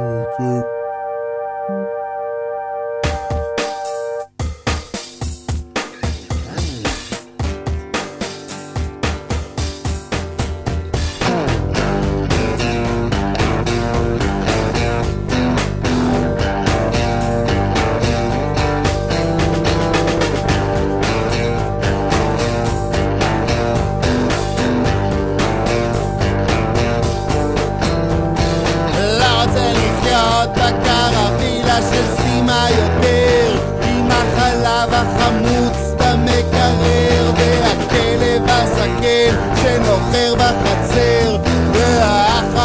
Okay.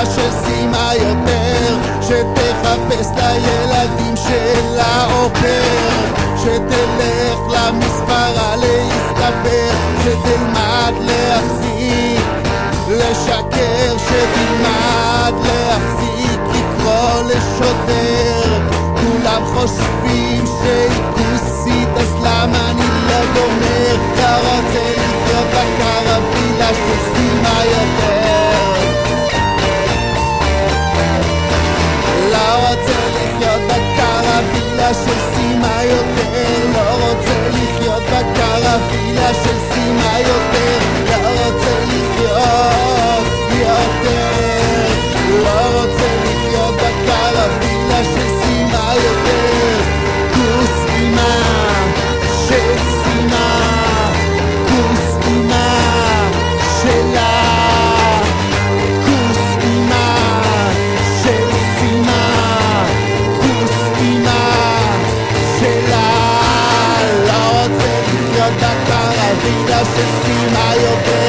בקרווילה של סימה יותר שתחפש את הילדים שלה אופר שתלך למספרה להסתבר שתלמד להחזיק לשקר שתלמד להפסיק לקרוא לשוטר. כולם חושבים של סימה יותר לא רוצה לחיות בקרווילה של סימה levanta cada día encima yo